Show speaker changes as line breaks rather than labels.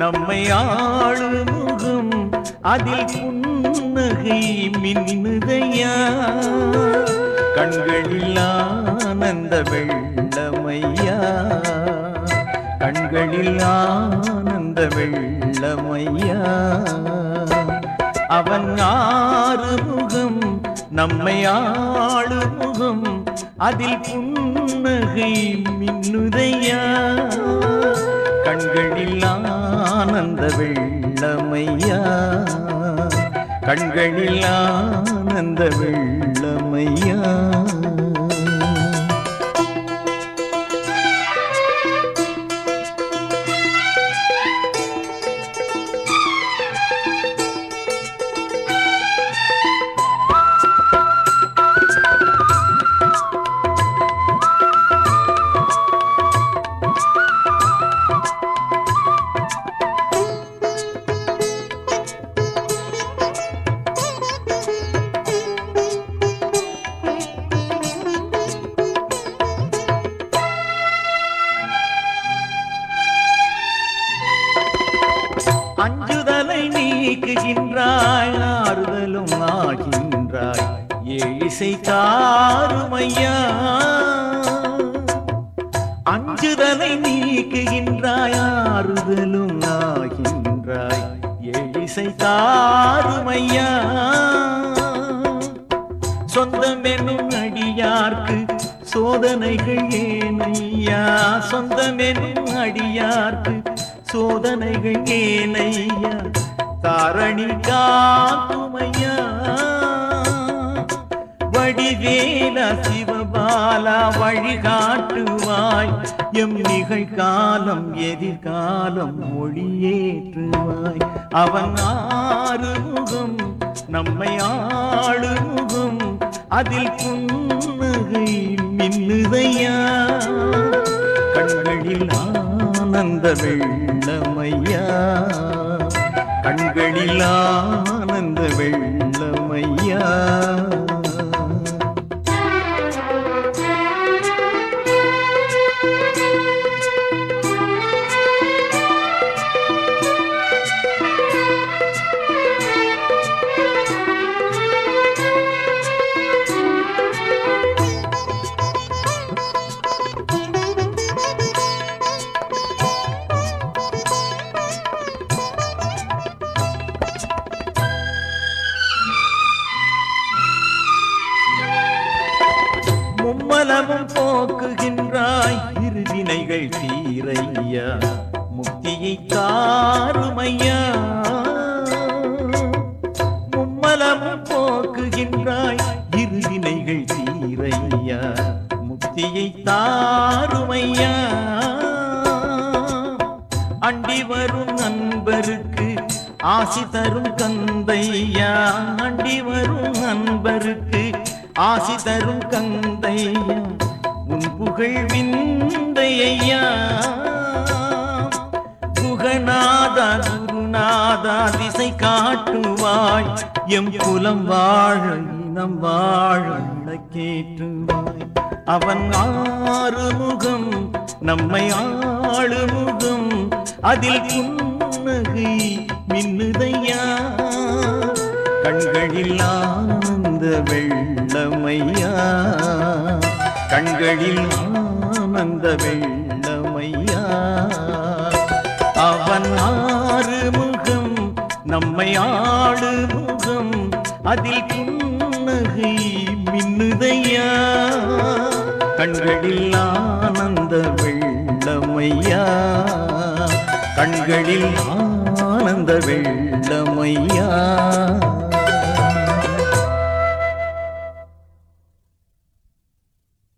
நம்மை ஆளுமுகம் அதில் புன்னகை மின்னுதையா கண்களில் ஆனந்த வெள்ளமையா? கண்களில் ஆனந்த வெள்ளமையா? அவன் ஆறு முகம் நம்மை ஆளுமுகம் அதில் புன்னகை மின்னுதையா? ஆனந்த வெள்ளமையா? கண்களில் ஆனந்த வெள்ளமையா? அஞ்சுதலை நீக்குகின்றாய் ஆறுதலும் ஆகின்றாய். ஏழிசை தாருமையா? அஞ்சுதலை நீக்குகின்றாய் ஆறுதலும் ஆகின்றாய். ஏழிசை தாருமையா? சொந்தம் என்னும் அடியார்க்கு சோதனைகள் ஏனையா? சொந்தம் என்னும் அடியார்க்கு சோதனைகள் ஏனையா தாரணி காக்குமையா வடிவேலா சிவபாலா வழிகாட்டுவாய். எம் நிகழ்காலம் எதிர்காலம் மொழியேற்றுவாய். அவன் ஆறுமுகம் நம்மை ஆளுமுகம் அதில் புன்னகை மின்னுதையா? கண்களில் ஆ ஆனந்த வெள்ளமையா? கண்களில் ஆனந்த வெள்ளமையா? போக்குகின்றாய். இருவினைகள் தீரையா. முக்தியை தாருமையா. மும்மலமும் போக்குகின்றாய். இருவினைகள் தீரையா. முக்தியை தாருமையா. அண்டி வரும் நண்பருக்கு ஆசி தரும் கந்தையா அண்டி வரும் நண்பருக்கு ஆசி தரும் கந்தையா புகழ் விந்தையா குகநாதா குருநாதா திசை காட்டுவாய். எம் குலம் வாழ இனம் வாழ கேட்டுவாய் அவன் ஆறுமுகம் நம்மை ஆளுமுகம். அதில் புன்னகை மின்னுதையா? கண்களில் ஆனந்த வெள்ளமையா? கண்களில் ஆனந்த வெள்ளமையா? அவன் ஆறு முகம் நம்மை ஆடு முகம் அதில் புன்னகை மின்னுதையா? கண்களில் ஆனந்த வெள்ளமையா? கண்களில் ஆனந்த வெள்ளமையா?